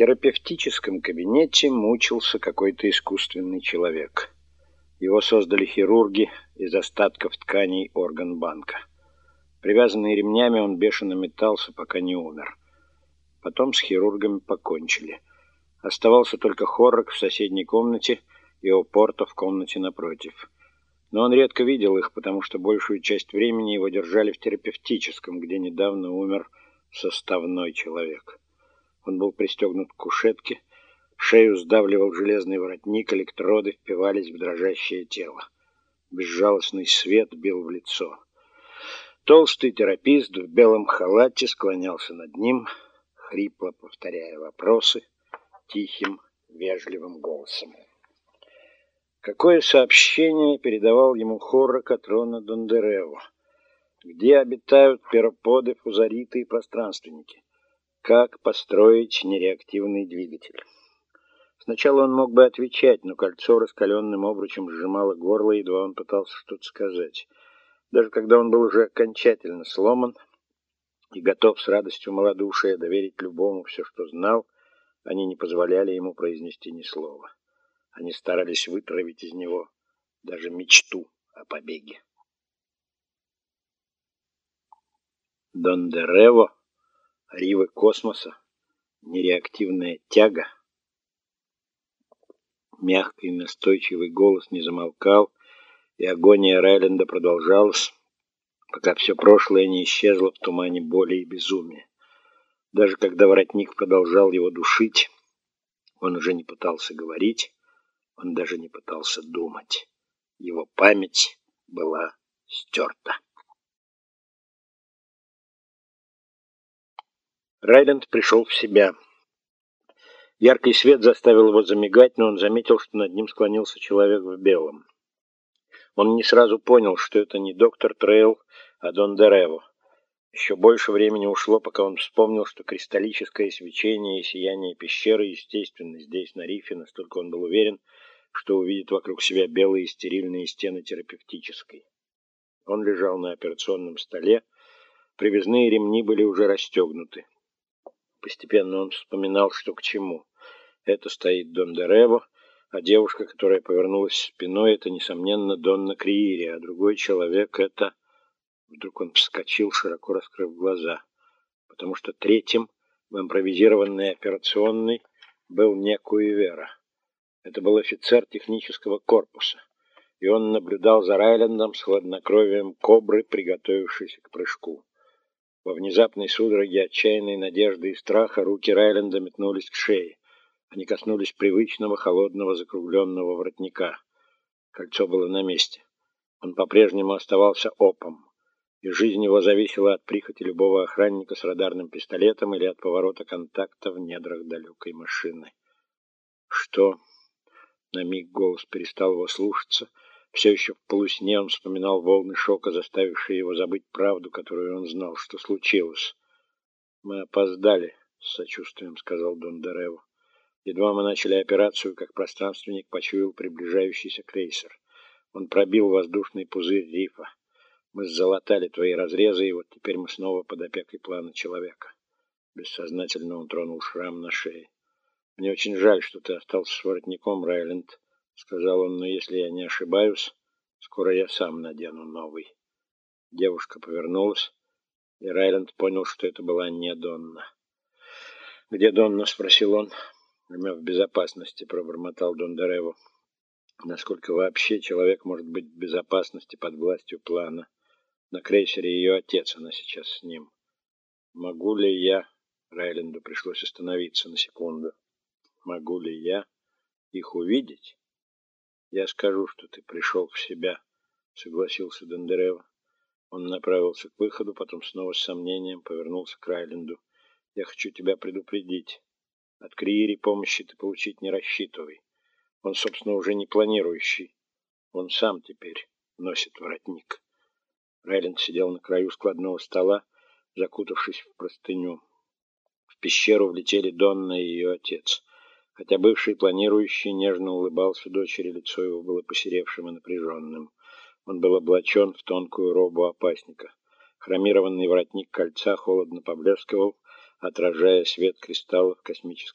терапевтическом кабинете мучился какой-то искусственный человек. Его создали хирурги из остатков тканей органбанка. Привязанный ремнями, он бешено метался, пока не умер. Потом с хирургами покончили. Оставался только Хоррок в соседней комнате и Опорто в комнате напротив. Но он редко видел их, потому что большую часть времени его держали в терапевтическом, где недавно умер составной человек. Он был пристегнут к кушетке, шею сдавливал железный воротник, электроды впивались в дрожащее тело. Безжалостный свет бил в лицо. Толстый терапист в белом халате склонялся над ним, хрипло повторяя вопросы тихим, вежливым голосом. Какое сообщение передавал ему Хорра Катрона Дондерево? Где обитают пироподы, фузариты и пространственники? Как построить нереактивный двигатель? Сначала он мог бы отвечать, но кольцо раскаленным обручем сжимало горло, едва он пытался что-то сказать. Даже когда он был уже окончательно сломан и готов с радостью малодушия доверить любому все, что знал, они не позволяли ему произнести ни слова. Они старались вытравить из него даже мечту о побеге. Дондерево Ривы космоса, нереактивная тяга. Мягкий настойчивый голос не замолкал, и агония Райленда продолжалась, пока все прошлое не исчезло в тумане боли и безумия. Даже когда воротник продолжал его душить, он уже не пытался говорить, он даже не пытался думать. Его память была стерта. Райленд пришел в себя. Яркий свет заставил его замигать, но он заметил, что над ним склонился человек в белом. Он не сразу понял, что это не доктор Трейл, а Дондерево. Еще больше времени ушло, пока он вспомнил, что кристаллическое свечение и сияние пещеры естественно здесь, на рифе, настолько он был уверен, что увидит вокруг себя белые стерильные стены терапевтической. Он лежал на операционном столе, привязные ремни были уже расстегнуты. Постепенно он вспоминал, что к чему. Это стоит Дон Дерево, а девушка, которая повернулась спиной, это, несомненно, Донна Криири, а другой человек — это... Вдруг он вскочил, широко раскрыв глаза, потому что третьим в импровизированной операционной был не Куивера. Это был офицер технического корпуса, и он наблюдал за Райлендом с хладнокровием кобры, приготовившейся к прыжку. Во внезапной судороге отчаянной надежды и страха руки Райленда метнулись к шее. Они коснулись привычного холодного закругленного воротника. Кольцо было на месте. Он по-прежнему оставался опом, и жизнь его зависела от прихоти любого охранника с радарным пистолетом или от поворота контакта в недрах далекой машины. Что? На миг голос перестал его слушаться — все еще в полусне он вспоминал волны шока, заставившие его забыть правду, которую он знал, что случилось. «Мы опоздали», — с сочувствием сказал Дон Дерево. Едва мы начали операцию, как пространственник почуял приближающийся крейсер. Он пробил воздушный пузырь рифа. Мы залатали твои разрезы, и вот теперь мы снова под опекой плана человека. Бессознательно он тронул шрам на шее. Мне очень жаль, что ты остался с воротником, Райленд сказал он, но если я не ошибаюсь, скоро я сам надену новый. Девушка повернулась, и Райленд понял, что это была не Донна. «Где Донна?» — спросил он. «Мы в безопасности», — пробормотал Дон Дондареву. «Насколько вообще человек может быть в безопасности под властью плана? На крейсере ее отец, она сейчас с ним. Могу ли я...» Райленду пришлось остановиться на секунду. «Могу ли я их увидеть?» «Я скажу, что ты пришел в себя», — согласился Дондерева. Он направился к выходу, потом снова с сомнением повернулся к Райленду. «Я хочу тебя предупредить. От Криири помощи ты получить не рассчитывай. Он, собственно, уже не планирующий. Он сам теперь носит воротник». Райленд сидел на краю складного стола, закутавшись в простыню. В пещеру влетели Донна и ее отец. Хотя бывший планирующий нежно улыбался дочери, лицо его было посеревшим и напряженным. Он был облачен в тонкую робу опасника. Хромированный воротник кольца холодно поблескивал, отражая свет кристаллов космической